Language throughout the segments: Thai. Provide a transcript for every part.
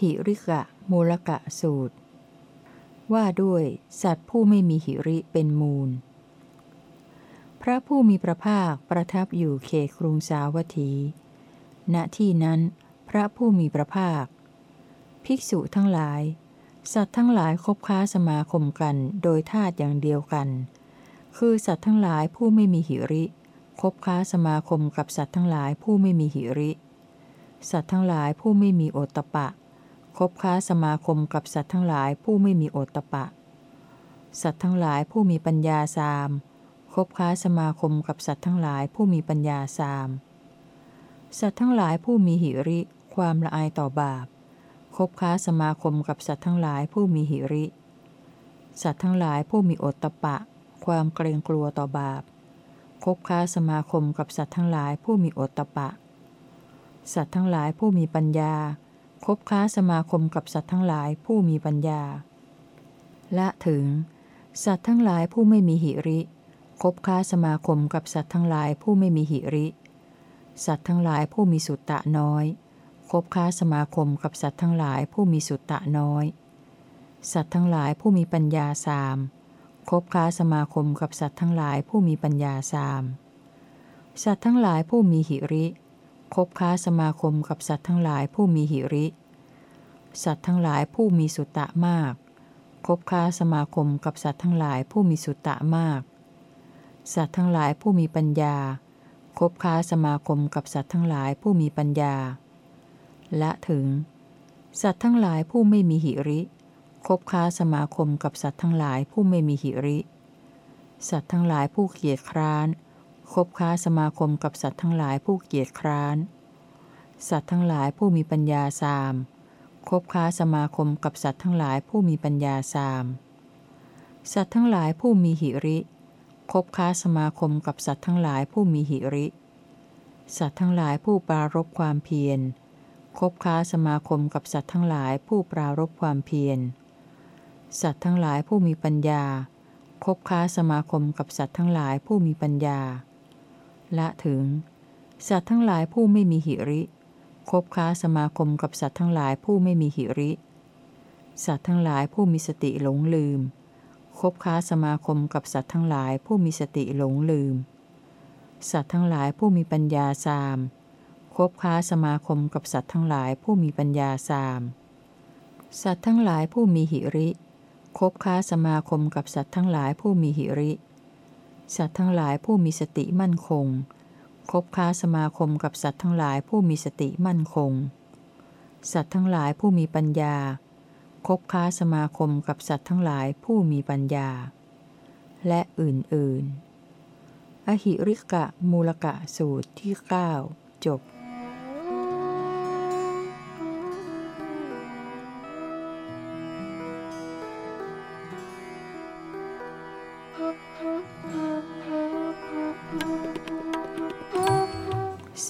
หิริกะ มูลกะสูตร ว่าด้วย สัตว์ผู้ไม่มีหิริเป็นมูล พระผู้มีพระภาคประทับอยู่เขครุงสาวัตถี ณที่นั้น พระผู้มีพระภาค ภิกษุทั้งหลาย สัตว์ทั้งหลายคบค้าสมาคมกันโดยธาตุอย่างเดียวกัน คือสัตว์ทั้งหลายผู้ไม่มีหิริคบค้าสมาคมกับสัตว์ทั้งหลายผู้ไม่มีหิริ สัตว์ทั้งหลายผู้ไม่มีโอตปะ คบค้าสมาคมกับสัตว์ทั้งหลายผู้ไม่มีโอตปะ สัตว์ทั้งหลายผู้มีปัญญาสาม คบค้าสมาคมกับสัตว์ทั้งหลายผู้มีปัญญาสาม สัตว์ทั้งหลายผู้มีหิริ ความละอายต่อบาป คบค้าสมาคมกับสัตว์ทั้งหลายผู้มีหิริ สัตว์ทั้งหลายผู้มีโอตปะ ความเกรงกลัวต่อบาป คบค้าสมาคมกับสัตว์ทั้งหลายผู้มีโอตปะ สัตว์ทั้งหลายผู้มีปัญญา คบค้าสมาคมกับสัตว์ทั้งหลายผู้มีปัญญา ละถึง สัตว์ทั้งหลายผู้ไม่มีหิริ คบค้าสมาคมกับสัตว์ทั้งหลายผู้ไม่มีหิริ สัตว์ทั้งหลายผู้มีสุตตะน้อย คบค้าสมาคมกับสัตว์ทั้งหลายผู้มีสุตตะน้อย สัตว์ทั้งหลายผู้มีปัญญาสามคบค้าสมาคมกับสัตว์ทั้งหลายผู้มีปัญญาสาม สัตว์ทั้งหลายผู้มีหิริ คบค้าสมาคมกับสัตว์ทั้งหลายผู้มีหิริ สัตว์ทั้งหลายผู้มีสุตตะมาก คบค้าสมาคมกับสัตว์ทั้งหลายผู้มีสุตตะมาก สัตว์ทั้งหลายผู้มีปัญญา คบค้าสมาคมกับสัตว์ทั้งหลายผู้มีปัญญา และถึง สัตว์ทั้งหลายผู้ไม่มีหิริ คบค้าสมาคมกับสัตว์ทั้งหลายผู้ไม่มีหิริ สัตว์ทั้งหลายผู้เกียจคร้าน คบค้าสมาคมกับสัตว์ทั้งหลายผู้เกียจคร้าน สัตว์ทั้งหลายผู้มีปัญญาสาม คบค้าสมาคมกับสัตว์ทั้งหลายผู้มีปัญญาสาม สัตว์ทั้งหลายผู้มีหิริ คบค้าสมาคมกับสัตว์ทั้งหลายผู้มีหิริ สัตว์ทั้งหลายผู้ปรารบความเพียร คบค้าสมาคมกับสัตว์ทั้งหลายผู้ปรารบความเพียร สัตว์ทั้งหลายผู้มีปัญญา คบค้าสมาคมกับสัตว์ทั้งหลายผู้มีปัญญา ละถึง สัตว์ทั้งหลายผู้ไม่มีหิริคบค้าสมาคมกับสัตว์ทั้งหลายผู้ไม่มีหิริ สัตว์ทั้งหลายผู้มีสติหลงลืม คบค้าสมาคมกับสัตว์ทั้งหลายผู้มีสติหลงลืม สัตว์ทั้งหลายผู้มีปัญญาสาม คบค้าสมาคมกับสัตว์ทั้งหลายผู้มีปัญญาสาม สัตว์ทั้งหลายผู้มีหิริ คบค้าสมาคมกับสัตว์ทั้งหลายผู้มีหิริ สัตว์ทั้งหลายผู้มีสติมั่นคง คบค้าสมาคมกับสัตว์ทั้งหลายผู้มีสติมั่นคง สัตว์ทั้งหลายผู้มีปัญญา คบค้าสมาคมกับสัตว์ทั้งหลายผู้มีปัญญา และอื่นๆ อหิริกะมูลกะสูตรที่ 9 จบ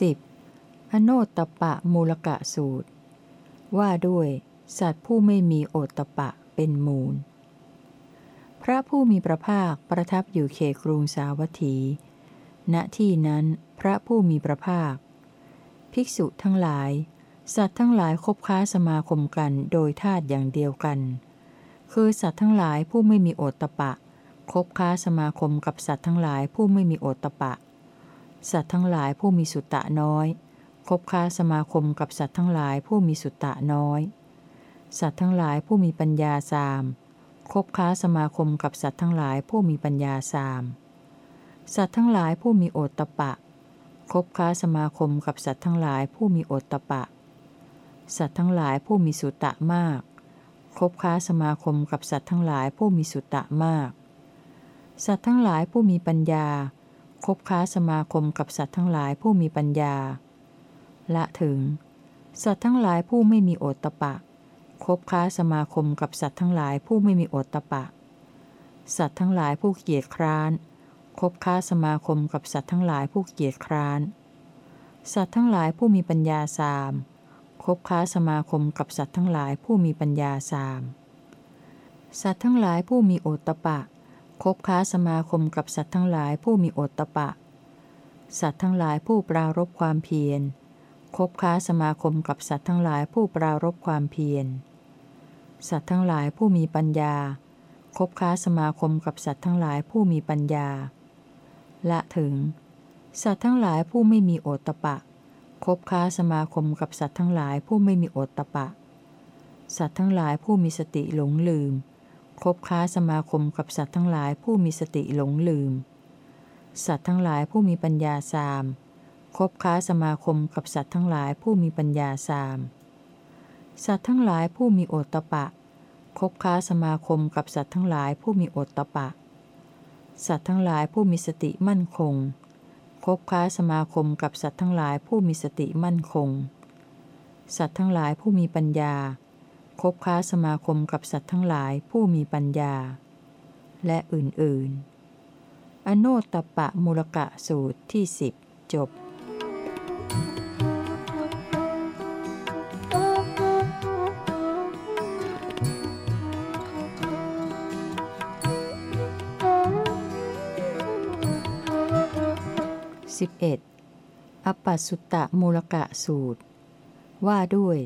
10 อโนตปะมูลกะสูตร ว่าด้วย สัตว์ผู้ไม่มีโอตปะเป็นมูล พระผู้มีพระภาคประทับอยู่เขครุงสาวัตถี ณที่นั้นพระผู้มีพระภาค ภิกษุทั้งหลาย สัตว์ทั้งหลายคบค้าสมาคมกันโดยธาตุอย่างเดียวกัน คือสัตว์ทั้งหลายผู้ไม่มีโอตปะคบค้าสมาคมกับสัตว์ทั้งหลายผู้ไม่มีโอตปะ สัตว์ทั้งหลายผู้มีสุตตะน้อย คบค้าสมาคมกับสัตว์ทั้งหลายผู้มีสุตตะน้อย สัตว์ทั้งหลายผู้มีปัญญาสาม คบค้าสมาคมกับสัตว์ทั้งหลายผู้มีปัญญาสาม สัตว์ทั้งหลายผู้มีโอตตะปะ คบค้าสมาคมกับสัตว์ทั้งหลายผู้มีโอตตะปะ สัตว์ทั้งหลายผู้มีสุตตะมาก คบค้าสมาคมกับสัตว์ทั้งหลายผู้มีสุตตะมาก สัตว์ทั้งหลายผู้มีปัญญา คบค้าสมาคมกับสัตว์ทั้งหลายผู้มีปัญญา ละถึง สัตว์ทั้งหลายผู้ไม่มีโอตตะปะ คบค้าสมาคมกับสัตว์ทั้งหลายผู้ไม่มีโอตตะปะ สัตว์ทั้งหลายผู้เกียจคร้าน คบค้าสมาคมกับสัตว์ทั้งหลายผู้เกียจคร้าน สัตว์ทั้งหลายผู้มีปัญญาสาม คบค้าสมาคมกับสัตว์ทั้งหลายผู้มีปัญญาสาม สัตว์ทั้งหลายผู้มีโอตตะปะ คบค้าสมาคมกับสัตว์ทั้งหลายผู้มีโอตตะปะ สัตว์ทั้งหลายผู้ปรารบความเพียร คบค้าสมาคมกับสัตว์ทั้งหลายผู้ปรารบความเพียร สัตว์ทั้งหลายผู้มีปัญญา คบค้าสมาคมกับสัตว์ทั้งหลายผู้มีปัญญา ละถึง สัตว์ทั้งหลายผู้ไม่มีโอตตะปะ คบค้าสมาคมกับสัตว์ทั้งหลายผู้ไม่มีโอตตะปะ สัตว์ทั้งหลายผู้มีสติหลงลืม คบค้าสมาคมกับสัตว์ทั้งหลายผู้มีสติหลงลืม สัตว์ทั้งหลายผู้มีปัญญาสาม คบค้าสมาคมกับสัตว์ทั้งหลายผู้มีปัญญาสาม สัตว์ทั้งหลายผู้มีโอตตะปะ คบค้าสมาคมกับสัตว์ทั้งหลายผู้มีโอตตะปะ สัตว์ทั้งหลายผู้มีสติมั่นคง คบค้าสมาคมกับสัตว์ทั้งหลายผู้มีสติมั่นคง สัตว์ทั้งหลายผู้มีปัญญา คบค้าสมาคมกับสัตว์ทั้งหลายผู้มีปัญญา และอื่นๆ อโนตปะมูลกะสูตรที่สิบจบ 11. อปปัสสุตตะมูลกะสูตร ว่าด้วย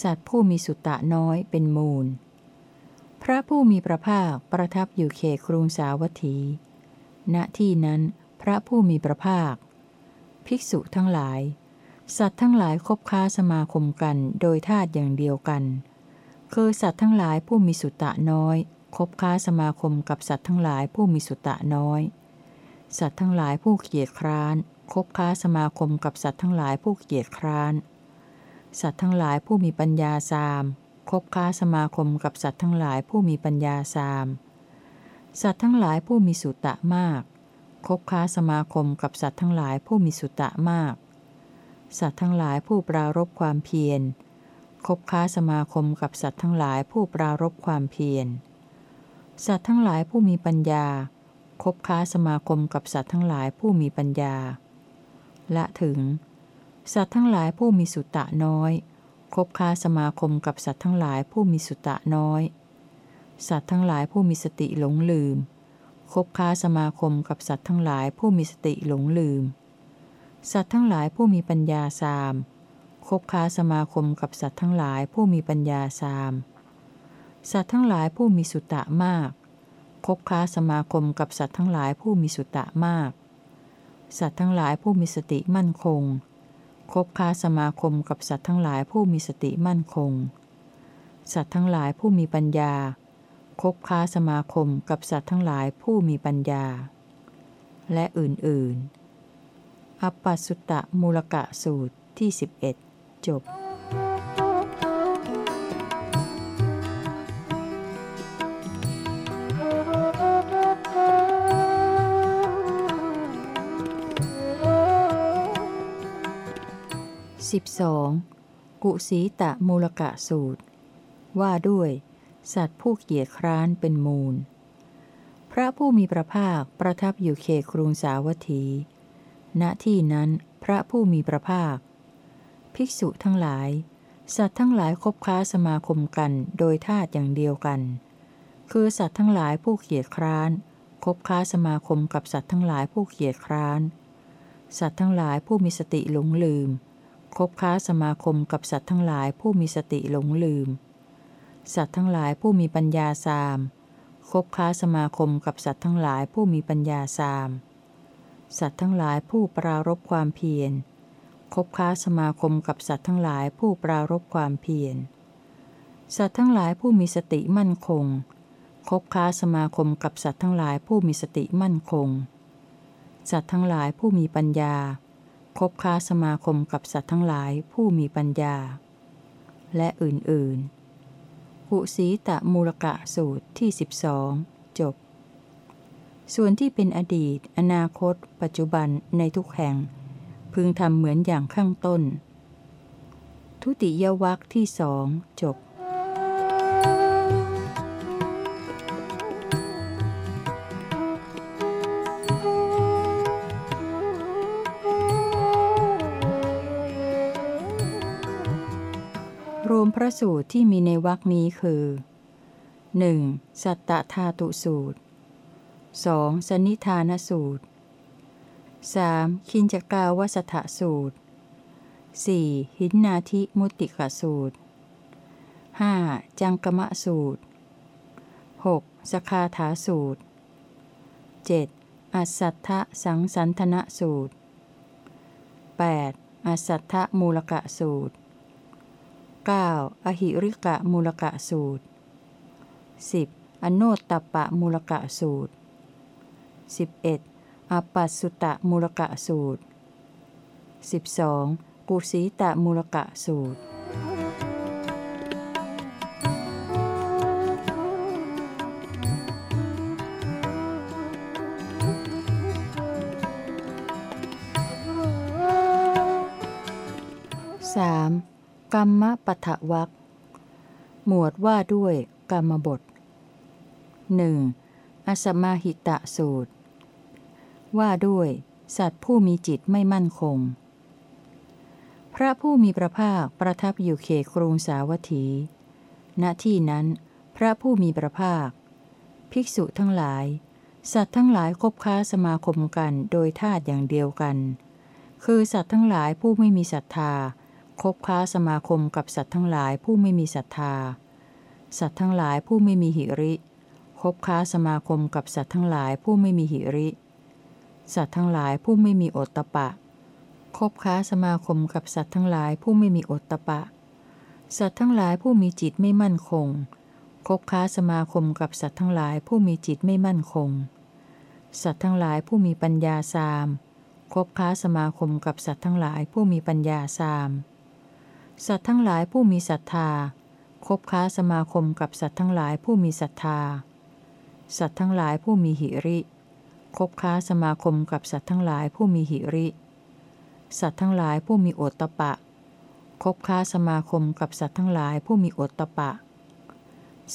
สัตว์ผู้มีสุตตะน้อยเป็นมูล พระผู้มีพระภาคประทับอยู่เขตกรุงสาวัตถี ณที่นั้นพระผู้มีพระภาค ภิกษุทั้งหลาย สัตว์ทั้งหลายคบค้าสมาคมกันโดยธาตุอย่างเดียวกัน คือสัตว์ทั้งหลายผู้มีสุตตะน้อย คบค้าสมาคมกับสัตว์ทั้งหลายผู้มีสุตตะน้อย สัตว์ทั้งหลายผู้เกียจคร้าน คบค้าสมาคมกับสัตว์ทั้งหลายผู้เกียจคร้าน สัตว์ทั้งหลายผู้มีปัญญาสามคบค้าสมาคมกับสัตว์ทั้งหลายผู้มีปัญญาสามสัตว์ทั้งหลายผู้มีสุตตะมาก คบค้าสมาคมกับสัตว์ทั้งหลายผู้มีสุตตะมาก สัตว์ทั้งหลายผู้ปรารบความเพียร คบค้าสมาคมกับสัตว์ทั้งหลายผู้ปรารบความเพียร สัตว์ทั้งหลายผู้มีปัญญา คบค้าสมาคมกับสัตว์ทั้งหลายผู้มีปัญญา ละถึง สัตว์ทั้งหลายผู้มีสุตตะน้อย คบค้าสมาคมกับสัตว์ทั้งหลายผู้มีสุตตะน้อย สัตว์ทั้งหลายผู้มีสติหลงลืม คบค้าสมาคมกับสัตว์ทั้งหลายผู้มีสติหลงลืม สัตว์ทั้งหลายผู้มีปัญญาสาม คบค้าสมาคมกับสัตว์ทั้งหลายผู้มีปัญญาสาม สัตว์ทั้งหลายผู้มีสุตตะมาก คบค้าสมาคมกับสัตว์ทั้งหลายผู้มีสุตตะมาก สัตว์ทั้งหลายผู้มีสติมั่นคง คบค้าสมาคมกับสัตว์ทั้งหลายผู้มีสติมั่นคง สัตว์ทั้งหลายผู้มีปัญญา คบค้าสมาคมกับสัตว์ทั้งหลายผู้มีปัญญา และอื่นๆอปปัสสุตตะมูลกะสูตรที่ 11 จบ 12. กุสีตะมูลกะสูตร ว่าด้วย สัตว์ผู้เกียจคร้านเป็นมูล พระผู้มีพระภาคประทับอยู่เขตกรุงสาวัตถี ณที่นั้นพระผู้มีพระภาค ภิกษุทั้งหลาย สัตว์ทั้งหลายคบค้าสมาคมกันโดยธาตุอย่างเดียวกัน คือสัตว์ทั้งหลายผู้เกียจคร้าน คบค้าสมาคมกับสัตว์ทั้งหลายผู้เกียจคร้าน สัตว์ทั้งหลายผู้มีสติหลงลืม คบค้าสมาคมกับสัตว์ทั้งหลายผู้มีสติหลงลืม สัตว์ทั้งหลายผู้มีปัญญาสาม คบค้าสมาคมกับสัตว์ทั้งหลายผู้มีปัญญาสาม สัตว์ทั้งหลายผู้ปรารบความเพียร คบค้าสมาคมกับสัตว์ทั้งหลายผู้ปรารบความเพียร สัตว์ทั้งหลายผู้มีสติมั่นคง คบค้าสมาคมกับสัตว์ทั้งหลายผู้มีสติมั่นคง สัตว์ทั้งหลายผู้มีปัญญา คบค้าสมาคมกับสัตว์ทั้งหลายผู้มีปัญญา และอื่นๆหุสีตะมูลกะสูตรที่ 12 จบ ส่วนที่เป็นอดีต อนาคต ปัจจุบันในทุกแห่ง พึงทำเหมือนอย่างข้างต้น ทุติยวัคที่สองจบ สูตรที่มีในวรคนี้คือ 1. สัตตธาตุสูตร 2. สนิทานสูตร 3. คินจกาวสถสูตร 4. หินนาทิมุติกสูตร 5. จังกมะสูตร 6. สคาถาสูตร 7. อัสสัทธสังสันธนสูตร 8. อัสสัทธมูลกะสูตร 9. อหิริกะมูลกะสูตร 10. อโนตตปะมูลกะสูตร 11. อปัสสุตะมูลกะสูตร 12. กุสีตะมูลกะสูตร 3. กรรมปฐวักหมวดว่าด้วยกรรมบท 1. อสมาหิตะสูตร ว่าด้วย สัตว์ผู้มีจิตไม่มั่นคง พระผู้มีพระภาคประทับอยู่เขตกรุงสาวัตถี ณที่นั้น พระผู้มีพระภาค ภิกษุทั้งหลาย สัตว์ทั้งหลายคบค้าสมาคมกันโดยธาตุอย่างเดียวกัน คือสัตว์ทั้งหลายผู้ไม่มีศรัทธา คบค้าสมาคมกับสัตว์ทั้งหลายผู้ไม่มีศรัทธา สัตว์ทั้งหลายผู้ไม่มีหิริ คบค้าสมาคมกับสัตว์ทั้งหลายผู้ไม่มีหิริ สัตว์ทั้งหลายผู้ไม่มีโอตตะปะ คบค้าสมาคมกับสัตว์ทั้งหลายผู้ไม่มีโอตตะปะ สัตว์ทั้งหลายผู้มีจิตไม่มั่นคง คบค้าสมาคมกับสัตว์ทั้งหลายผู้มีจิตไม่มั่นคง สัตว์ทั้งหลายผู้มีปัญญาสามคบค้าสมาคมกับสัตว์ทั้งหลายผู้มีปัญญาสาม สัตว์ทั้งหลายผู้มีศรัทธา คบค้าสมาคมกับสัตว์ทั้งหลายผู้มีศรัทธา สัตว์ทั้งหลายผู้มีหิริ คบค้าสมาคมกับสัตว์ทั้งหลายผู้มีหิริ สัตว์ทั้งหลายผู้มีโอตตะปะ คบค้าสมาคมกับสัตว์ทั้งหลายผู้มีโอตตะปะ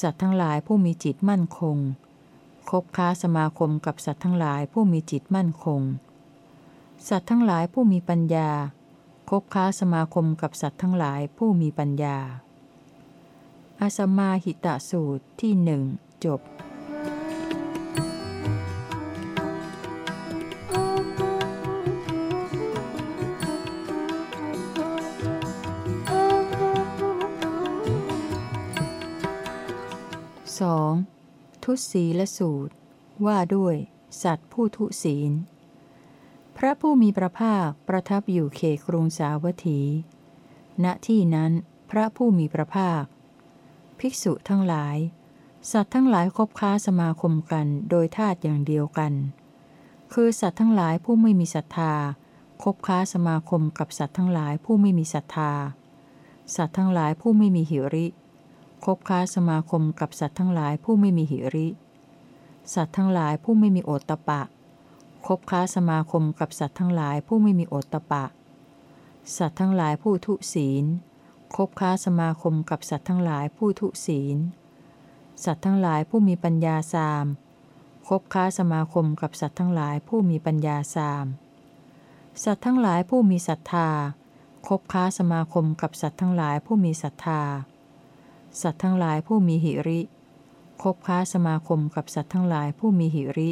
สัตว์ทั้งหลายผู้มีจิตมั่นคง คบค้าสมาคมกับสัตว์ทั้งหลายผู้มีจิตมั่นคง สัตว์ทั้งหลายผู้มีปัญญา คบค้าสมาคมกับสัตว์ทั้งหลายผู้มีปัญญา อาสมาหิตะสูตรที่หนึ่งจบ 2. ทุศีลสูตร ว่าด้วย สัตว์ผู้ทุศีล พระผู้มีพระภาคประทับอยู่เขตกรุงสาวัตถี ณ ที่นั้นพระผู้มีพระภาค ภิกษุทั้งหลาย สัตว์ทั้งหลายคบค้าสมาคมกันโดยธาตุอย่างเดียวกัน คือสัตว์ทั้งหลายผู้ไม่มีศรัทธา คบค้าสมาคมกับสัตว์ทั้งหลายผู้ไม่มีศรัทธา สัตว์ทั้งหลายผู้ไม่มีหิริ คบค้าสมาคมกับสัตว์ทั้งหลายผู้ไม่มีหิริ สัตว์ทั้งหลายผู้ไม่มีโอตตะปะ คบค้าสมาคมกับสัตว์ทั้งหลายผู้ไม่มีโอตตะปะ สัตว์ทั้งหลายผู้ทุศีล คบค้าสมาคมกับสัตว์ทั้งหลายผู้ทุศีล สัตว์ทั้งหลายผู้มีปัญญาสาม คบค้าสมาคมกับสัตว์ทั้งหลายผู้มีปัญญาสาม สัตว์ทั้งหลายผู้มีศรัทธา คบค้าสมาคมกับสัตว์ทั้งหลายผู้มีศรัทธา สัตว์ทั้งหลายผู้มีหิริ คบค้าสมาคมกับสัตว์ทั้งหลายผู้มีหิริ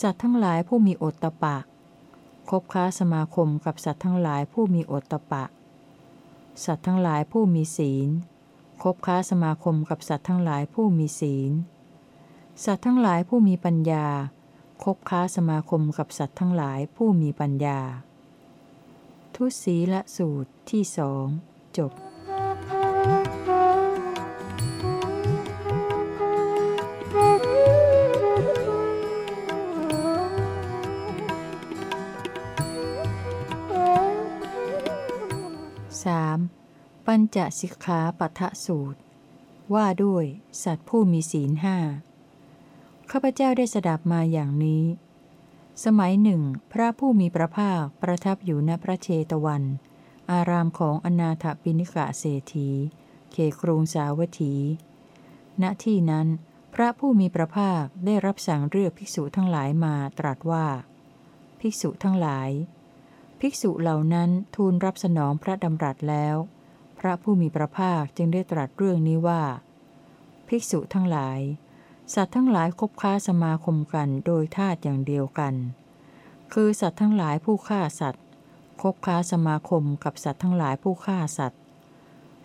สัตว์ทั้งหลายผู้มีโอตตะปะ คบค้าสมาคมกับสัตว์ทั้งหลายผู้มีโอตตะปะ สัตว์ทั้งหลายผู้มีศีล คบค้าสมาคมกับสัตว์ทั้งหลายผู้มีศีล สัตว์ทั้งหลายผู้มีปัญญา คบค้าสมาคมกับสัตว์ทั้งหลายผู้มีปัญญา ทุศีละสูตรที่สองจบ ปัญจสิกขาปัทะสูตร ว่าด้วย สัตว์ผู้มีศีลห้าข้าพเจ้าได้สดับมาอย่างนี้ สมัยหนึ่ง พระผู้มีพระภาคประทับอยู่ณพระเชตวัน อารามของอนาถปิณิกะเศรษฐีเขครุงสาวัตถี ณที่นั้น พระผู้มีพระภาคได้รับสั่งเรียกภิกษุทั้งหลายมาตรัสว่า ภิกษุทั้งหลาย ภิกษุเหล่านั้นทูลรับสนองพระดำรัสแล้ว พระผู้มีพระภาคจึงได้ตรัสเรื่องนี้ว่า ภิกษุทั้งหลาย สัตว์ทั้งหลายคบค้าสมาคมกันโดยธาตุอย่างเดียวกัน คือสัตว์ทั้งหลายผู้ฆ่าสัตว์ คบค้าสมาคมกับสัตว์ทั้งหลายผู้ฆ่าสัตว์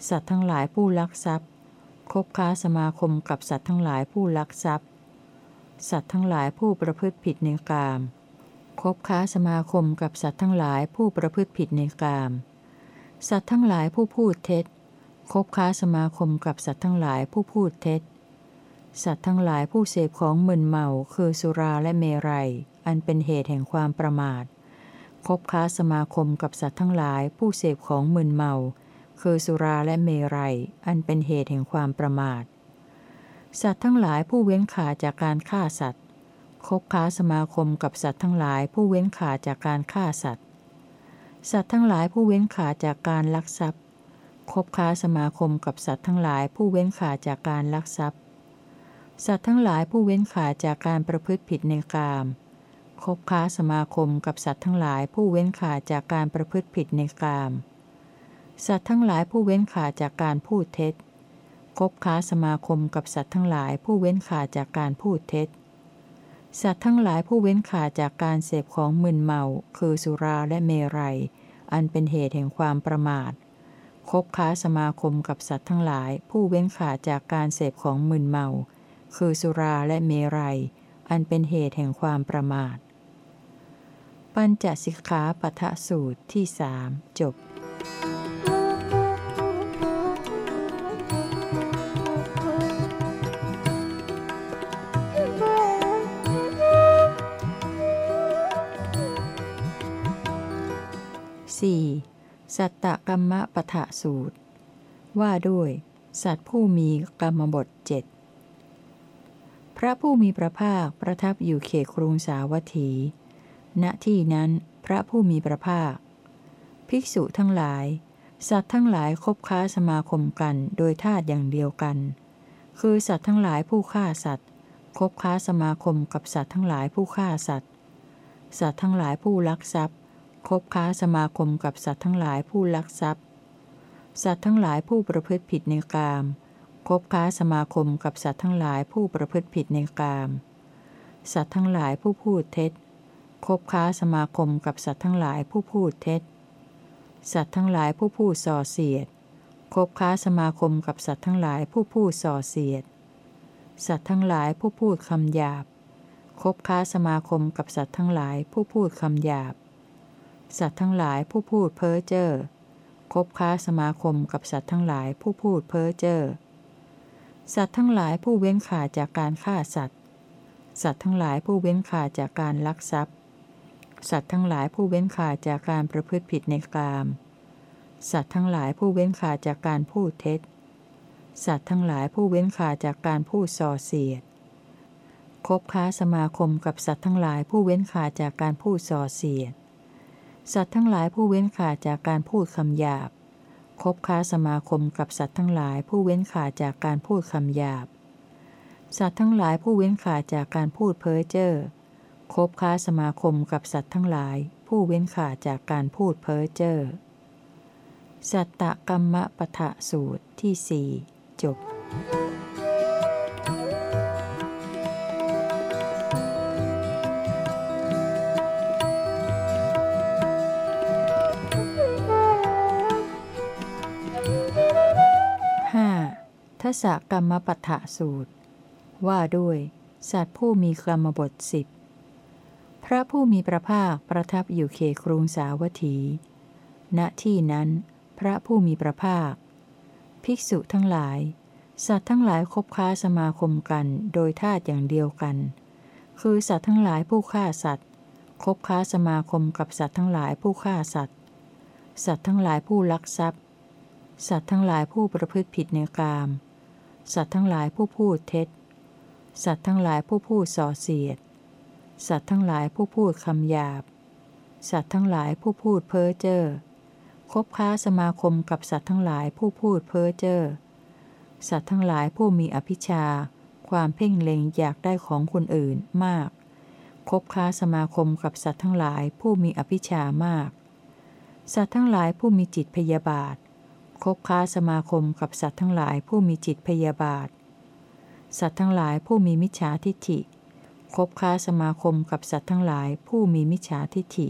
สัตว์ทั้งหลายผู้ลักทรัพย์ คบค้าสมาคมกับสัตว์ทั้งหลายผู้ลักทรัพย์ สัตว์ทั้งหลายผู้ประพฤติผิดในกาม คบค้าสมาคมกับสัตว์ทั้งหลายผู้ประพฤติผิดในกาม สัตว์ทั้งหลายผู้พูดเท็จ คบค้าสมาคมกับสัตว์ทั้งหลายผู้พูดเท็จ สัตว์ทั้งหลายผู้เสพของมึนเมาคือสุราและเมรัย อันเป็นเหตุแห่งความประมาท คบค้าสมาคมกับสัตว์ทั้งหลายผู้เสพของมึนเมา คือสุราและเมรัย อันเป็นเหตุแห่งความประมาท สัตว์ทั้งหลายผู้เว้นขาจากการฆ่าสัตว์ คบค้าสมาคมกับสัตว์ทั้งหลายผู้เว้นขาจากการฆ่าสัตว์ สัตว์ทั้งหลายผู้เว้นขาจากการลักทรัพย์ คบค้าสมาคมกับสัตว์ทั้งหลายผู้เว้นขาจากการลักทรัพย์ สัตว์ทั้งหลายผู้เว้นขาจากการประพฤติผิดในกาม คบค้าสมาคมกับสัตว์ทั้งหลายผู้เว้นขาจากการประพฤติผิดในกาม สัตว์ทั้งหลายผู้เว้นขาจากการพูดเท็จ คบค้าสมาคมกับสัตว์ทั้งหลายผู้เว้นขาจากการพูดเท็จ สัตว์ทั้งหลายผู้เว้นขาดจากการเสพของมึนเมา คือสุราและเมรัย อันเป็นเหตุแห่งความประมาท คบค้าสมาคมกับสัตว์ทั้งหลาย ผู้เว้นขาดจากการเสพของมึนเมา คือสุราและเมรัย อันเป็นเหตุแห่งความประมาท ปัญจสิกขาปทะสูตรที่สามจบ 4. สัตตกรรมปทะสูตร ว่าด้วย สัตว์ผู้มีกรรมบทเจ็ดพระผู้มีพระภาคประทับอยู่เขตกรุงสาวัตถี ณที่นั้นพระผู้มีพระภาค ภิกษุทั้งหลาย สัตว์ทั้งหลายคบค้าสมาคมกันโดยธาตุอย่างเดียวกัน คือสัตว์ทั้งหลายผู้ฆ่าสัตว์ คบค้าสมาคมกับสัตว์ทั้งหลายผู้ฆ่าสัตว์ สัตว์ทั้งหลายผู้ลักทรัพย์ คบค้าสมาคมกับสัตว์ทั้งหลายผู้ลักทรัพย์ สัตว์ทั้งหลายผู้ประพฤติผิดในกาม คบค้าสมาคมกับสัตว์ทั้งหลายผู้ประพฤติผิดในกาม สัตว์ทั้งหลายผู้พูดเท็จ คบค้าสมาคมกับสัตว์ทั้งหลายผู้พูดเท็จ สัตว์ทั้งหลายผู้พูดส่อเสียด คบค้าสมาคมกับสัตว์ทั้งหลายผู้พูดส่อเสียด สัตว์ทั้งหลายผู้พูดคำหยาบ คบค้าสมาคมกับสัตว์ทั้งหลายผู้พูดคำหยาบ สัตว์ทั้งหลายผู้พูดเพ้อเจ้อคบค้าสมาคมกับสัตว์ทั้งหลายผู้พูดเพ้อเจ้อสัตว์ทั้งหลายผู้เว้นขาจากการฆ่าสัตว์ สัตว์ทั้งหลายผู้เว้นขาจากการลักทรัพย์ สัตว์ทั้งหลายผู้เว้นขาจากการประพฤติผิดในกาม สัตว์ทั้งหลายผู้เว้นขาจากการพูดเท็จ สัตว์ทั้งหลายผู้เว้นขาจากการพูดส่อเสียด คบค้าสมาคมกับสัตว์ทั้งหลายผู้เว้นขาจากการพูดส่อเสียด สัตว์ทั้งหลายผู้เว้นขาดจากการพูดคำหยาบ คบค้าสมาคมกับสัตว์ทั้งหลายผู้เว้นขาดจากการพูดคำหยาบ สัตว์ทั้งหลายผู้เว้นขาดจากการพูดเพ้อเจ้อ คบค้าสมาคมกับสัตว์ทั้งหลาย ผู้เว้นขาดจากการพูดเพ้อเจ้อ สัตตกรรมปะทะสูตรที่สี่จบ 5. ทศกรรมปทะสูตร ว่าด้วย สัตว์ผู้มีกรรมบทสิบพระผู้มีพระภาคประทับอยู่เขตกรุงสาวัตถี ณที่นั้น พระผู้มีพระภาค ภิกษุทั้งหลาย สัตว์ทั้งหลายคบค้าสมาคมกันโดยธาตุอย่างเดียวกัน คือสัตว์ทั้งหลายผู้ฆ่าสัตว์ คบค้าสมาคมกับสัตว์ทั้งหลายผู้ฆ่าสัตว์ สัตว์ทั้งหลายผู้ลักทรัพย์ สัตว์ทั้งหลายผู้ประพฤติผิดในกาม สัตว์ทั้งหลายผู้พูดเท็จ สัตว์ทั้งหลายผู้พูดส่อเสียด สัตว์ทั้งหลายผู้พูดคำหยาบ สัตว์ทั้งหลายผู้พูดเพ้อเจ้อคบค้าสมาคมกับสัตว์ทั้งหลายผู้พูดเพ้อเจ้อ สัตว์ทั้งหลายผู้มีอภิชา ความเพ่งเล็งอยากได้ของคนอื่นมาก คบค้าสมาคมกับสัตว์ทั้งหลายผู้มีอภิชามาก สัตว์ทั้งหลายผู้มีจิตพยาบาท คบค้าสมาคมกับสัตว์ทั้งหลายผู้มีจิตพยาบาท สัตว์ทั้งหลายผู้มีมิจฉาทิฐิ คบค้าสมาคมกับสัตว์ทั้งหลายผู้มีมิจฉาทิฐิ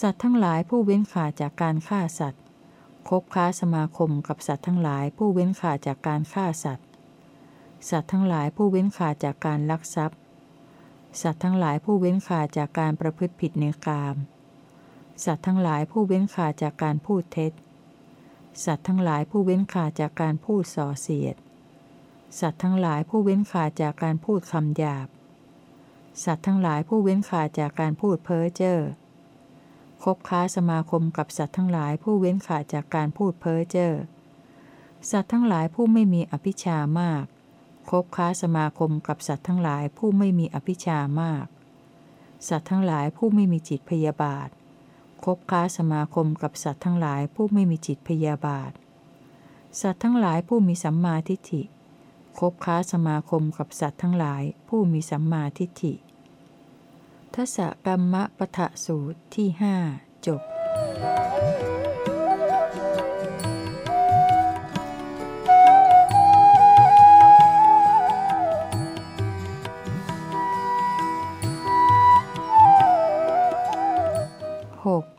สัตว์ทั้งหลายผู้เว้นขาจากการฆ่าสัตว์ คบค้าสมาคมกับสัตว์ทั้งหลายผู้เว้นขาจากการฆ่าสัตว์ สัตว์ทั้งหลายผู้เว้นขาจากการลักทรัพย์ สัตว์ทั้งหลายผู้เว้นขาจากการประพฤติผิดในกาม สัตว์ทั้งหลายผู้เว้นขาจากการพูดเท็จ สัตว์ทั้งหลายผู้เว้นขาดจากการพูดส่อเสียด สัตว์ทั้งหลายผู้เว้นขาดจากการพูดคำหยาบ สัตว์ทั้งหลายผู้เว้นขาดจากการพูดเพ้อเจ้อคบค้าสมาคมกับสัตว์ทั้งหลายผู้เว้นขาดจากการพูดเพ้อเจ้อ สัตว์ทั้งหลายผู้ไม่มีอภิชามาก คบค้าสมาคมกับสัตว์ทั้งหลายผู้ไม่มีอภิชามาก สัตว์ทั้งหลายผู้ไม่มีจิตพยาบาท คบค้าสมาคมกับสัตว์ทั้งหลายผู้ไม่มีจิตพยาบาท สัตว์ทั้งหลายผู้มีสัมมาทิฏฐิ คบค้าสมาคมกับสัตว์ทั้งหลายผู้มีสัมมาทิฏฐิทศกรรมะปะทะสูตรที่หจบ 6.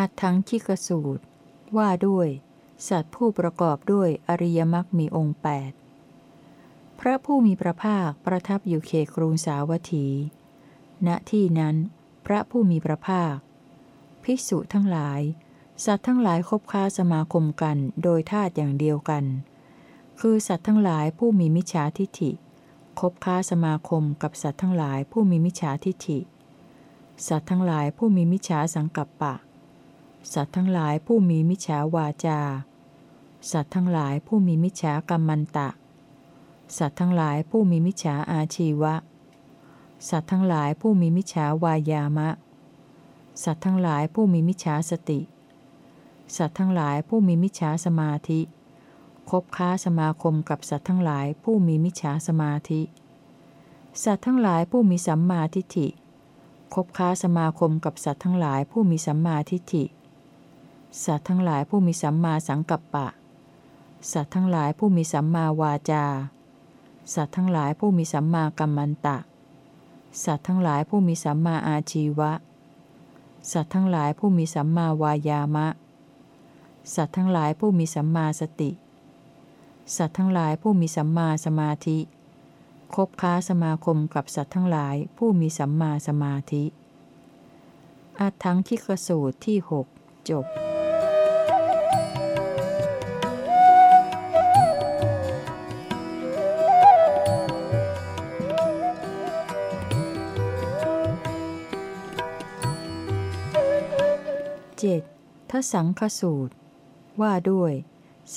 อัตถังคิกสูตร ว่าด้วย สัตว์ผู้ประกอบด้วยอริยมรรคมีองค์ 8 พระผู้มีพระภาคประทับอยู่เขครูสาวัตถี ณที่นั้น พระผู้มีพระภาค ภิกษุทั้งหลาย สัตว์ทั้งหลายคบค้าสมาคมกันโดยธาตุอย่างเดียวกัน คือสัตว์ทั้งหลายผู้มีมิจฉาทิฏฐิคบค้าสมาคมกับสัตว์ทั้งหลายผู้มีมิจฉาทิฏฐิ สัตว์ทั้งหลายผู้มีมิจฉาสังกัปปะ สัตว์ทั้งหลายผู้มีมิจฉาวาจา สัตว์ทั้งหลายผู้มีมิจฉากรรมันตะ สัตว์ทั้งหลายผู้มีมิจฉาอาชีวะ สัตว์ทั้งหลายผู้มีมิจฉาวายามะ สัตว์ทั้งหลายผู้มีมิจฉาสติ สัตว์ทั้งหลายผู้มีมิจฉาสมาธิ คบค้าสมาคมกับสัตว์ทั้งหลายผู้มีมิจฉาสมาธิ สัตว์ทั้งหลายผู้มีสัมมาทิฏฐิ คบค้าสมาคมกับสัตว์ทั้งหลายผู้มีสัมมาทิฏฐิ สัตว์ทั้งหลายผู้มีสัมมาสังกัปปะ สัตว์ทั้งหลายผู้มีสัมมาวาจา สัตว์ทั้งหลายผู้มีสัมมากัมมันตะ สัตว์ทั้งหลายผู้มีสัมมาอาชีวะ สัตว์ทั้งหลายผู้มีสัมมาวายามะ สัตว์ทั้งหลายผู้มีสัมมาสติ สัตว์ทั้งหลายผู้มีสัมมาสมาธิ คบค้าสมาคมกับสัตว์ทั้งหลายผู้มีสัมมาสมาธิอัตถังคิกสูตรที่หกจบ 7. ทสังคสูตร ว่าด้วย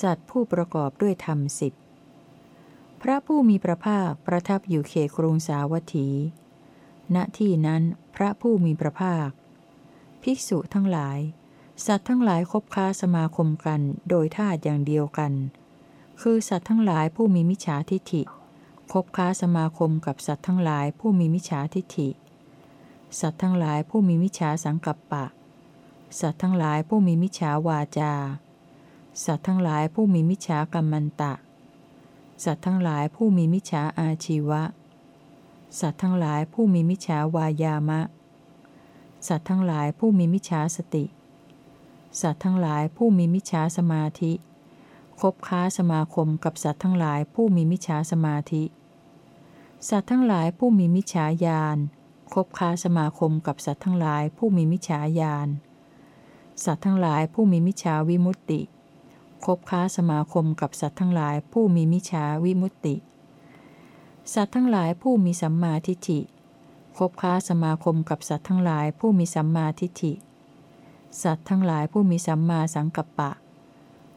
สัตว์ผู้ประกอบด้วยธรรมสิบพระผู้มีพระภาคประทับอยู่เขครุงสาวัตถี ณ ที่นั้นพระผู้มีพระภาค ภิกษุทั้งหลาย สัตว์ทั้งหลายคบค้าสมาคมกันโดยท่าตุอย่างเดียวกัน คือสัตว์ทั้งหลายผู้มีมิจฉาทิฏฐิ คบค้าสมาคมกับสัตว์ทั้งหลายผู้มีมิจฉาทิฏฐิ สัตว์ทั้งหลายผู้มีมิจฉาสังกัปปะ สัตว์ทั้งหลายผู้มีมิจฉาวาจา สัตว์ทั้งหลายผู้มีมิจฉากรรมันตะ สัตว์ทั้งหลายผู้มีมิจฉาอาชีวะ สัตว์ทั้งหลายผู้มีมิจฉาวายามะ สัตว์ทั้งหลายผู้มีมิจฉาสติ สัตว์ทั้งหลายผู้มีมิจฉาสมาธิ คบค้าสมาคมกับสัตว์ทั้งหลายผู้มีมิจฉาสมาธิ สัตว์ทั้งหลายผู้มีมิจฉาญาณคบค้าสมาคมกับสัตว์ทั้งหลายผู้มีมิจฉาญาณ สัตว์ทั้งหลายผู้มีมิจฉาวิมุตติคบค้าสมาคมกับสัตว์ทั้งหลายผู้มีมิจฉาวิมุตติ สัตว์ทั้งหลายผู้มีสัมมาทิฏฐิคบค้าสมาคมกับสัตว์ทั้งหลายผู้มีสัมมาทิฏฐิ สัตว์ทั้งหลายผู้มีสัมมาสังกัปปะ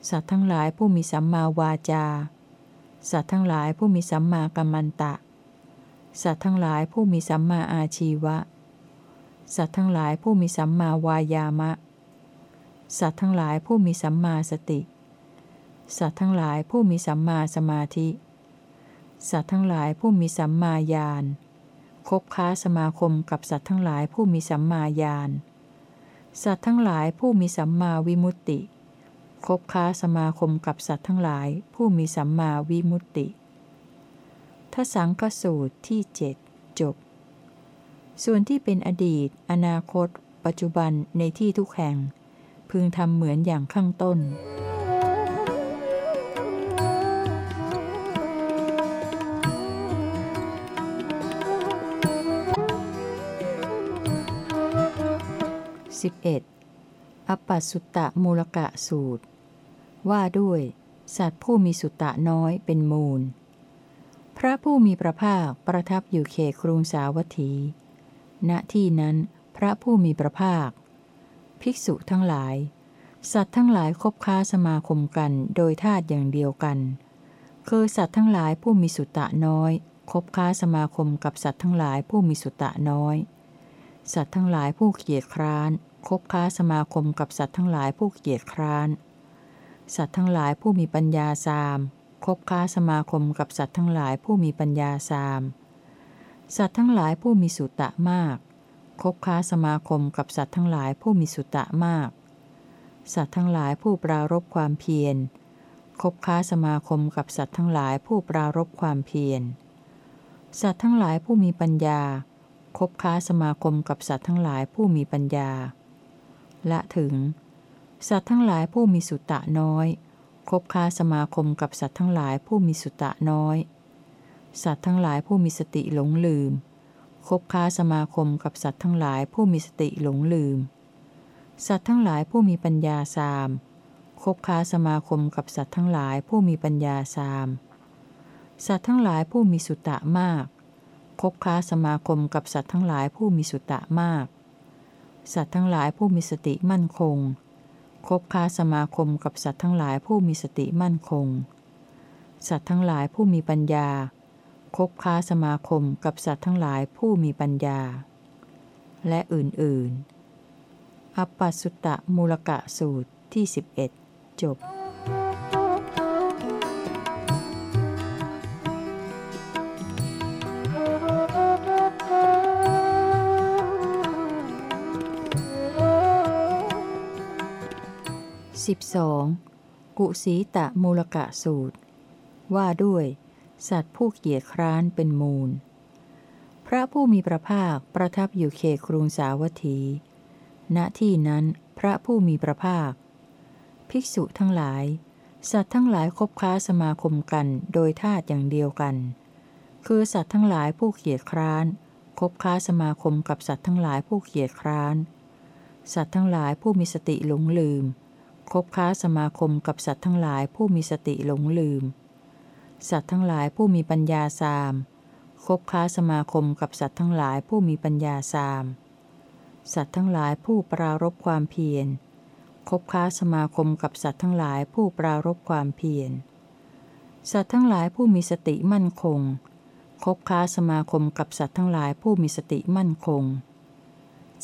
สัตว์ทั้งหลายผู้มีสัมมาวาจา สัตว์ทั้งหลายผู้มีสัมมากัมมันตะ สัตว์ทั้งหลายผู้มีสัมมาอาชีวะ สัตว์ทั้งหลายผู้มีสัมมาวายามะ สัตว์ทั้งหลายผู้มีสัมมาสติ สัตว์ทั้งหลายผู้มีสัมมาสมาธิ สัตว์ทั้งหลายผู้มีสัมมาญาณคบค้าสมาคมกับสัตว์ทั้งหลายผู้มีสัมมาญาณ สัตว์ทั้งหลายผู้มีสัมมาวิมุตติ คบค้าสมาคมกับสัตว์ทั้งหลายผู้มีสัมมาวิมุตติทสังคสูตรที่เจ็ดจบ ส่วนที่เป็นอดีต อนาคต ปัจจุบันในที่ทุกแห่ง พึงทำเหมือนอย่างข้างต้น 11. อปปัสสุตตะมูลกะสูตร ว่าด้วย สัตว์ผู้มีสุตตะน้อยเป็นมูล พระผู้มีพระภาคประทับอยู่เขตกรุงสาวัตถี ณที่นั้นพระผู้มีพระภาค ภิกษุทั้งหลาย สัตว์ทั้งหลายคบค้าสมาคมกันโดยธาตุอย่างเดียวกัน คือสัตว์ทั้งหลายผู้มีสุตตะน้อย คบค้าสมาคมกับสัตว์ทั้งหลายผู้มีสุตตะน้อย สัตว์ทั้งหลายผู้เกียจคร้าน คบค้าสมาคมกับสัตว์ทั้งหลายผู้เกียจคร้าน สัตว์ทั้งหลายผู้มีปัญญาสาม คบค้าสมาคมกับสัตว์ทั้งหลายผู้มีปัญญาสาม สัตว์ทั้งหลายผู้มีสุตตะมาก คบค้าสมาคมกับสัตว์ทั้งหลายผู้มีสุตตะมาก สัตว์ทั้งหลายผู้ปรารบความเพียร คบค้าสมาคมกับสัตว์ทั้งหลายผู้ปรารบความเพียร สัตว์ทั้งหลายผู้มีปัญญา คบค้าสมาคมกับสัตว์ทั้งหลายผู้มีปัญญา ละถึง สัตว์ทั้งหลายผู้มีสุตตะน้อย คบค้าสมาคมกับสัตว์ทั้งหลายผู้มีสุตตะน้อย สัตว์ทั้งหลายผู้มีสติหลงลืม คบค้าสมาคมกับสัตว์ทั้งหลายผู้มีสติหลงลืม สัตว์ทั้งหลายผู้มีปัญญาสาม คบค้าสมาคมกับสัตว์ทั้งหลายผู้มีปัญญาสาม สัตว์ทั้งหลายผู้มีสุตะมาก คบค้าสมาคมกับสัตว์ทั้งหลายผู้มีสุตตะมาก สัตว์ทั้งหลายผู้มีสติมั่นคง คบค้าสมาคมกับสัตว์ทั้งหลายผู้มีสติมั่นคง สัตว์ทั้งหลายผู้มีปัญญา คบค้าสมาคมกับสัตว์ทั้งหลายผู้มีปัญญา และอื่นๆอปปัสสุตตะมูลกะสูตรที่ 11 จบ 12. กุสีตะมูลกะสูตร ว่าด้วย สัตว์ผู้เกียจคร้านเป็นมูล พระผู้มีพระภาคประทับอยู่เขตกรุงสาวัตถี ณที่นั้นพระผู้มีพระภาค ภิกษุทั้งหลาย สัตว์ทั้งหลายคบค้าสมาคมกันโดยธาตุอย่างเดียวกัน คือสัตว์ทั้งหลายผู้เกียจคร้าน คบค้าสมาคมกับสัตว์ทั้งหลายผู้เกียจคร้าน สัตว์ทั้งหลายผู้มีสติหลงลืม คบค้าสมาคมกับสัตว์ทั้งหลายผู้มีสติหลงลืม สัตว์ทั้งหลายผู้มีปัญญาสามคบค้าสมาคมกับสัตว์ทั้งหลายผู้มีปัญญาสามสัตว์ทั้งหลายผู้ปรารบความเพียร คบค้าสมาคมกับสัตว์ทั้งหลายผู้ปรารบความเพียร สัตว์ทั้งหลายผู้มีสติมั่นคง คบค้าสมาคมกับสัตว์ทั้งหลายผู้มีสติมั่นคง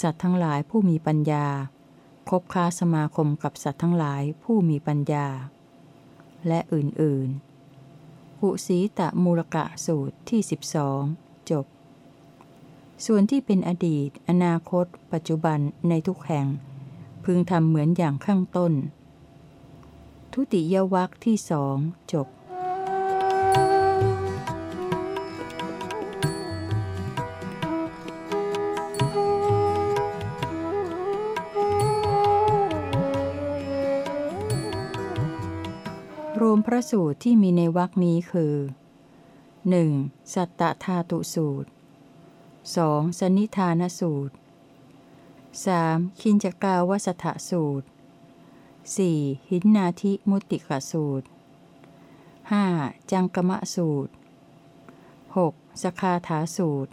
สัตว์ทั้งหลายผู้มีปัญญา คบค้าสมาคมกับสัตว์ทั้งหลายผู้มีปัญญา และอื่นๆ หุสีตะมูลกะสูตรที่12จบ ส่วนที่เป็นอดีต อนาคต ปัจจุบันในทุกแห่ง พึงทำเหมือนอย่างข้างต้น ทุติยวัคที่สองจบ รวมพระสูตรที่มีในวรคนี้คือ 1. สัตตธาตุสูตร 2. สนิทานสูตร 3. คินจกาวสถสูตร 4. หินนาทิมุติกสูตร 5. จังกมะสูตร 6. สคาถาสูตร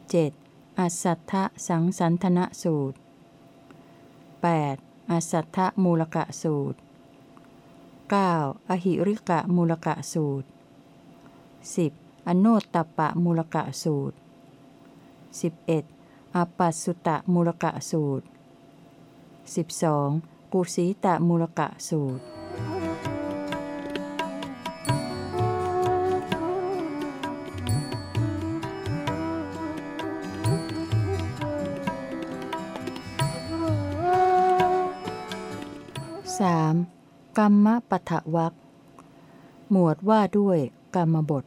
7. อัสสัทธสังสันธนสูตร 8. อัสสัทธมูลกะสูตร 9. อหิริกะมูลกะสูตร 10. อโนตตปปะมูลกะสูตร 11. อปัสสุตะมูลกะสูตร 12. กุสีตะมูลกะสูตร 3. กรรมปฐวักหมวดว่าด้วยกรรมบท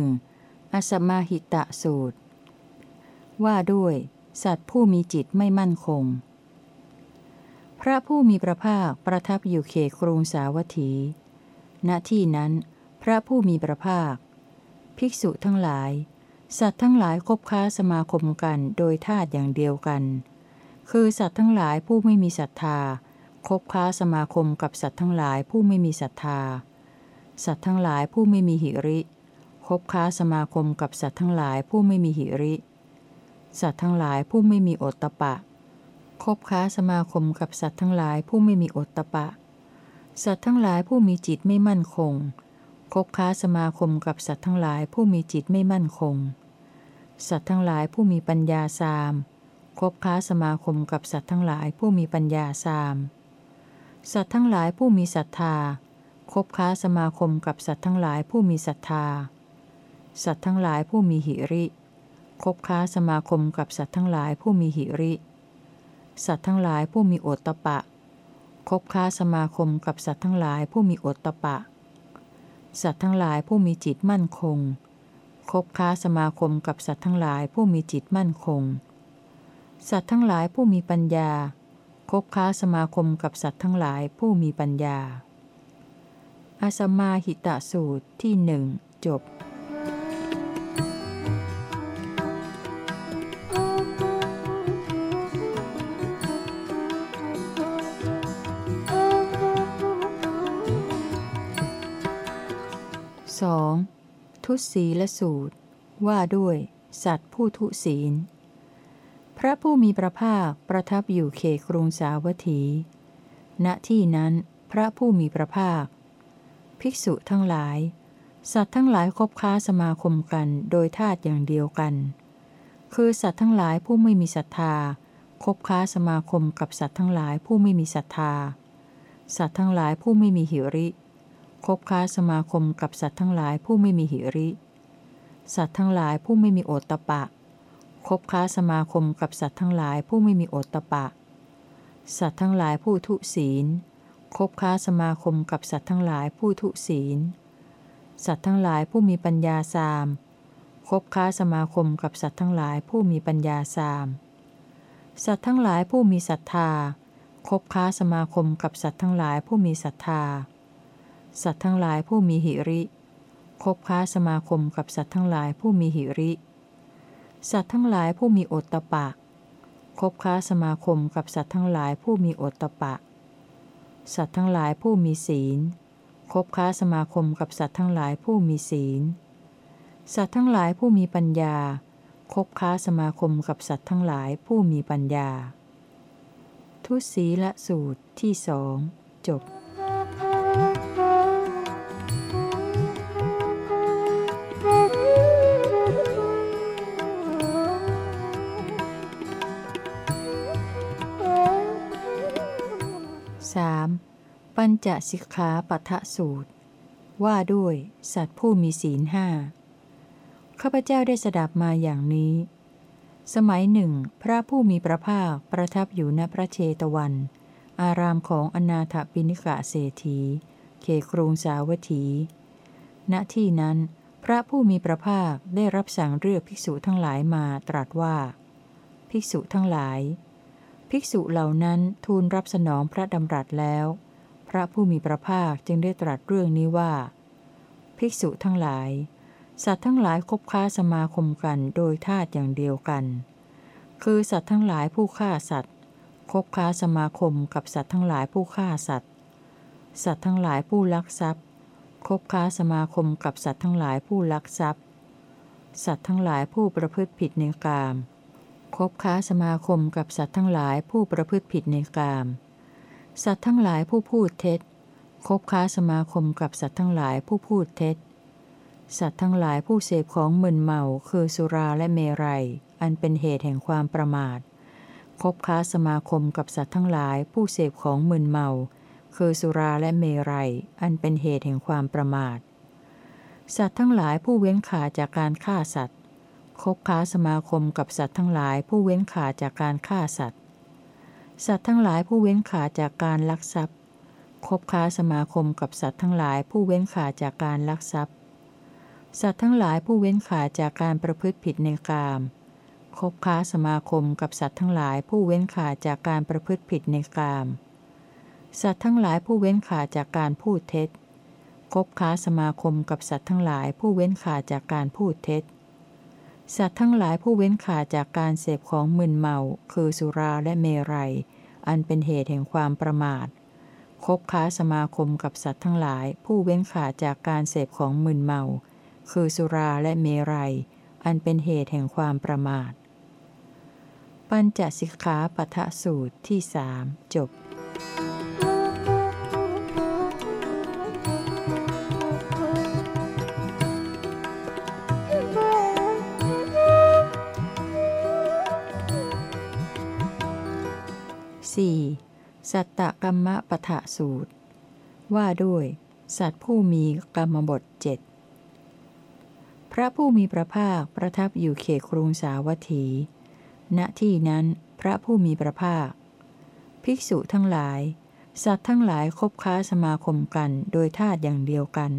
1. อสมาหิตะสูตร ว่าด้วย สัตว์ผู้มีจิตไม่มั่นคง พระผู้มีพระภาคประทับอยู่เขตกรุงสาวัตถี ณที่นั้น พระผู้มีพระภาค ภิกษุทั้งหลาย สัตว์ทั้งหลายคบค้าสมาคมกันโดยธาตุอย่างเดียวกัน คือสัตว์ทั้งหลายผู้ไม่มีศรัทธา คบค้าสมาคมกับสัตว์ทั้งหลายผู้ไม่มีศรัทธา สัตว์ทั้งหลายผู้ไม่มีหิริ คบค้าสมาคมกับสัตว์ทั้งหลายผู้ไม่มีหิริ สัตว์ทั้งหลายผู้ไม่มีโอตตะปะ คบค้าสมาคมกับสัตว์ทั้งหลายผู้ไม่มีโอตตะปะ สัตว์ทั้งหลายผู้มีจิตไม่มั่นคง คบค้าสมาคมกับสัตว์ทั้งหลายผู้มีจิตไม่มั่นคง สัตว์ทั้งหลายผู้มีปัญญาสามคบค้าสมาคมกับสัตว์ทั้งหลายผู้มีปัญญาสาม สัตว์ทั้งหลายผู้มีศรัทธา คบค้าสมาคมกับสัตว์ทั้งหลายผู้มีศรัทธา สัตว์ทั้งหลายผู้มีหิริ คบค้าสมาคมกับสัตว์ทั้งหลายผู้มีหิริ สัตว์ทั้งหลายผู้มีโอตตะปะ คบค้าสมาคมกับสัตว์ทั้งหลายผู้มีโอตตะปะ สัตว์ทั้งหลายผู้มีจิตมั่นคง คบค้าสมาคมกับสัตว์ทั้งหลายผู้มีจิตมั่นคง สัตว์ทั้งหลายผู้มีปัญญา คบค้าสมาคมกับสัตว์ทั้งหลายผู้มีปัญญา อาสมาหิตะสูตรที่หนึ่งจบ 2. ทุศีลสูตร ว่าด้วย สัตว์ผู้ทุศีล พระผู้มีพระภาคประทับอยู่เขตกรุงสาวัตถี ณ ที่นั้นพระผู้มีพระภาค ภิกษุทั้งหลาย สัตว์ทั้งหลายคบค้าสมาคมกันโดยธาตุอย่างเดียวกัน คือสัตว์ทั้งหลายผู้ไม่มีศรัทธา คบค้าสมาคมกับสัตว์ทั้งหลายผู้ไม่มีศรัทธา สัตว์ทั้งหลายผู้ไม่มีหิริ คบค้าสมาคมกับสัตว์ทั้งหลายผู้ไม่มีหิริ สัตว์ทั้งหลายผู้ไม่มีโอตตะปะ คบค้าสมาคมกับสัตว์ทั้งหลายผู้ไม่มีโอตตะปะ สัตว์ทั้งหลายผู้ทุศีล คบค้าสมาคมกับสัตว์ทั้งหลายผู้ทุศีล สัตว์ทั้งหลายผู้มีปัญญาสาม คบค้าสมาคมกับสัตว์ทั้งหลายผู้มีปัญญาสาม สัตว์ทั้งหลายผู้มีศรัทธา คบค้าสมาคมกับสัตว์ทั้งหลายผู้มีศรัทธา สัตว์ทั้งหลายผู้มีหิริ คบค้าสมาคมกับสัตว์ทั้งหลายผู้มีหิริ สัตว์ทั้งหลายผู้มีโอตตะปะ คบค้าสมาคมกับสัตว์ทั้งหลายผู้มีโอตตะปะ สัตว์ทั้งหลายผู้มีศีล คบค้าสมาคมกับสัตว์ทั้งหลายผู้มีศีล สัตว์ทั้งหลายผู้มีปัญญา คบค้าสมาคมกับสัตว์ทั้งหลายผู้มีปัญญา ทุศีละสูตรที่สองจบ ปัญจสิกขาปัทะสูตร ว่าด้วย สัตว์ผู้มีศีลห้าข้าพเจ้าได้สดับมาอย่างนี้ สมัยหนึ่ง พระผู้มีพระภาคประทับอยู่ณพระเชตวัน อารามของอนาถปิณิกะเศรษฐีเขครุงสาวัตถี ณที่นั้น พระผู้มีพระภาคได้รับสั่งเรียกภิกษุทั้งหลายมาตรัสว่า ภิกษุทั้งหลาย ภิกษุเหล่านั้นทูลรับสนองพระดำรัสแล้ว พระผู้มีพระภาคจึงได้ตรัสเรื่องนี้ว่า ภิกษุทั้งหลาย สัตว์ทั้งหลายคบค้าสมาคมกันโดยธาตุอย่างเดียวกัน คือสัตว์ทั้งหลายผู้ฆ่าสัตว์ คบค้าสมาคมกับสัตว์ทั้งหลายผู้ฆ่าสัตว์ สัตว์ทั้งหลายผู้ลักทรัพย์ คบค้าสมาคมกับสัตว์ทั้งหลายผู้ลักทรัพย์ สัตว์ทั้งหลายผู้ประพฤติผิดในกาม คบค้าสมาคมกับสัตว์ทั้งหลายผู้ประพฤติผิดในกาม สัตว์ทั้งหลายผู้พูดเท็จ คบค้าสมาคมกับสัตว์ทั้งหลายผู้พูดเท็จ สัตว์ทั้งหลายผู้เสพของมึนเมาคือสุราและเมรัย อันเป็นเหตุแห่งความประมาท คบค้าสมาคมกับสัตว์ทั้งหลายผู้เสพของมึนเมา คือสุราและเมรัย อันเป็นเหตุแห่งความประมาท สัตว์ทั้งหลายผู้เว้นขาจากการฆ่าสัตว์ คบค้าสมาคมกับสัตว์ทั้งหลายผู้เว้นขาจากการฆ่าสัตว์ สัตว์ทั้งหลายผู้เว้นขาจากการลักทรัพย์ คบค้าสมาคมกับสัตว์ทั้งหลายผู้เว้นขาจากการลักทรัพย์ สัตว์ทั้งหลายผู้เว้นขาจากการประพฤติผิดในกาม คบค้าสมาคมกับสัตว์ทั้งหลายผู้เว้นขาจากการประพฤติผิดในกาม สัตว์ทั้งหลายผู้เว้นขาจากการพูดเท็จ คบค้าสมาคมกับสัตว์ทั้งหลายผู้เว้นขาจากการพูดเท็จ สัตว์ทั้งหลายผู้เว้นขาดจากการเสพของมึนเมา คือสุราและเมรัย อันเป็นเหตุแห่งความประมาท คบค้าสมาคมกับสัตว์ทั้งหลาย ผู้เว้นขาดจากการเสพของมึนเมา คือสุราและเมรัย อันเป็นเหตุแห่งความประมาท ปัญจสิกขาปทะสูตรที่สามจบ สัตตกรรมปะทะสูตร ว่าด้วย สัตว์ผู้มีกรรมบทเจ็ดพระผู้มีพระภาคประทับอยู่เขตกรุงสาวัตถี ณที่นั้นพระผู้มีพระภาค ภิกษุทั้งหลาย สัตว์ทั้งหลายคบค้าสมาคมกันโดยธาตุอย่างเดียวกัน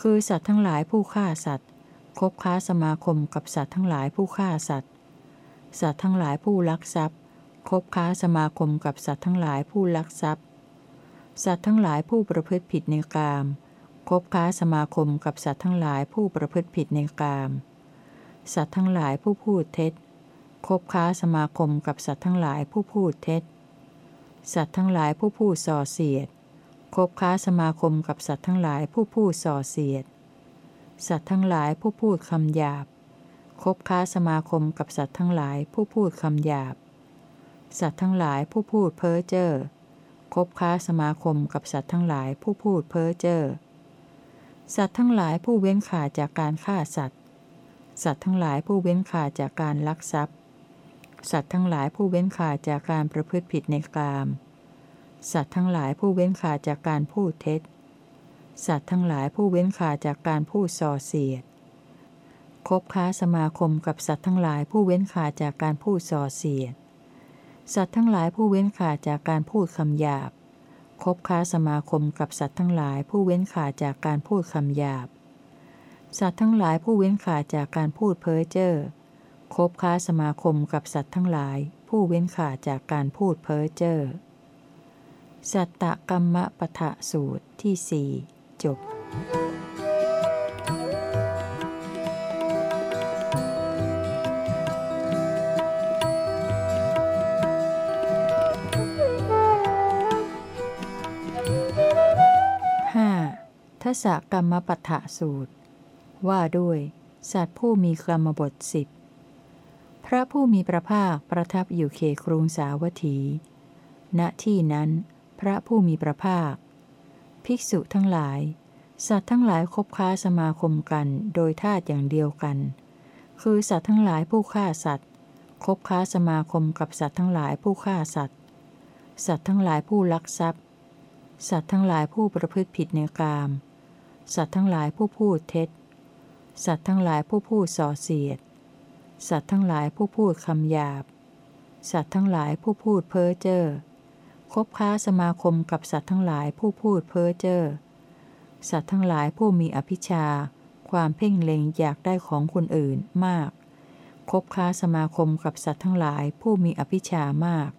คือสัตว์ทั้งหลายผู้ฆ่าสัตว์ คบค้าสมาคมกับสัตว์ทั้งหลายผู้ฆ่าสัตว์ สัตว์ทั้งหลายผู้ลักทรัพย์ คบค้าสมาคมกับสัตว์ทั้งหลายผู้ลักทรัพย์ สัตว์ทั้งหลายผู้ประพฤติผิดในกาม คบค้าสมาคมกับสัตว์ทั้งหลายผู้ประพฤติผิดในกาม สัตว์ทั้งหลายผู้พูดเท็จ คบค้าสมาคมกับสัตว์ทั้งหลายผู้พูดเท็จ สัตว์ทั้งหลายผู้พูดส่อเสียด คบค้าสมาคมกับสัตว์ทั้งหลายผู้พูดส่อเสียด สัตว์ทั้งหลายผู้พูดคำหยาบ คบค้าสมาคมกับสัตว์ทั้งหลายผู้พูดคำหยาบ สัตว์ทั้งหลายผู้พูดเพ้อเจ้อคบค้าสมาคมกับสัตว์ทั้งหลายผู้พูดเพ้อเจ้อสัตว์ทั้งหลายผู้เว้นขาจากการฆ่าสัตว์ สัตว์ทั้งหลายผู้เว้นขาจากการลักทรัพย์ สัตว์ทั้งหลายผู้เว้นขาจากการประพฤติผิดในกาม สัตว์ทั้งหลายผู้เว้นขาจากการพูดเท็จ สัตว์ทั้งหลายผู้เว้นขาจากการพูดส่อเสียด คบค้าสมาคมกับสัตว์ทั้งหลายผู้เว้นขาจากการพูดส่อเสียด สัตว์ทั้งหลายผู้เว้นขาดจากการพูดคำหยาบ คบค้าสมาคมกับสัตว์ทั้งหลายผู้เว้นขาดจากการพูดคำหยาบ สัตว์ทั้งหลายผู้เว้นขาดจากการพูดเพ้อเจ้อ คบค้าสมาคมกับสัตว์ทั้งหลาย ผู้เว้นขาดจากการพูดเพ้อเจ้อ สัตตกรรมปะทะสูตรที่สี่จบ 5. ทศกรรมปะทะสูตร ว่าด้วย สัตว์ผู้มีกรรมบทสิบพระผู้มีพระภาคประทับอยู่เขครุงสาวัตถี ณที่นั้น พระผู้มีพระภาค ภิกษุทั้งหลาย สัตว์ทั้งหลายคบค้าสมาคมกันโดยธาตุอย่างเดียวกัน คือสัตว์ทั้งหลายผู้ฆ่าสัตว์ คบค้าสมาคมกับสัตว์ทั้งหลายผู้ฆ่าสัตว์ สัตว์ทั้งหลายผู้ลักทรัพย์ สัตว์ทั้งหลายผู้ประพฤติผิดในกาม สัตว์ทั้งหลายผู้พูดเท็จ สัตว์ทั้งหลายผู้พูดส่อเสียด สัตว์ทั้งหลายผู้พูดคำหยาบ สัตว์ทั้งหลายผู้พูดเพ้อเจ้อคบค้าสมาคมกับสัตว์ทั้งหลายผู้พูดเพ้อเจ้อ สัตว์ทั้งหลายผู้มีอภิชา ความเพ่งเล็งอยากได้ของคนอื่นมาก คบค้าสมาคมกับสัตว์ทั้งหลายผู้มีอภิชามาก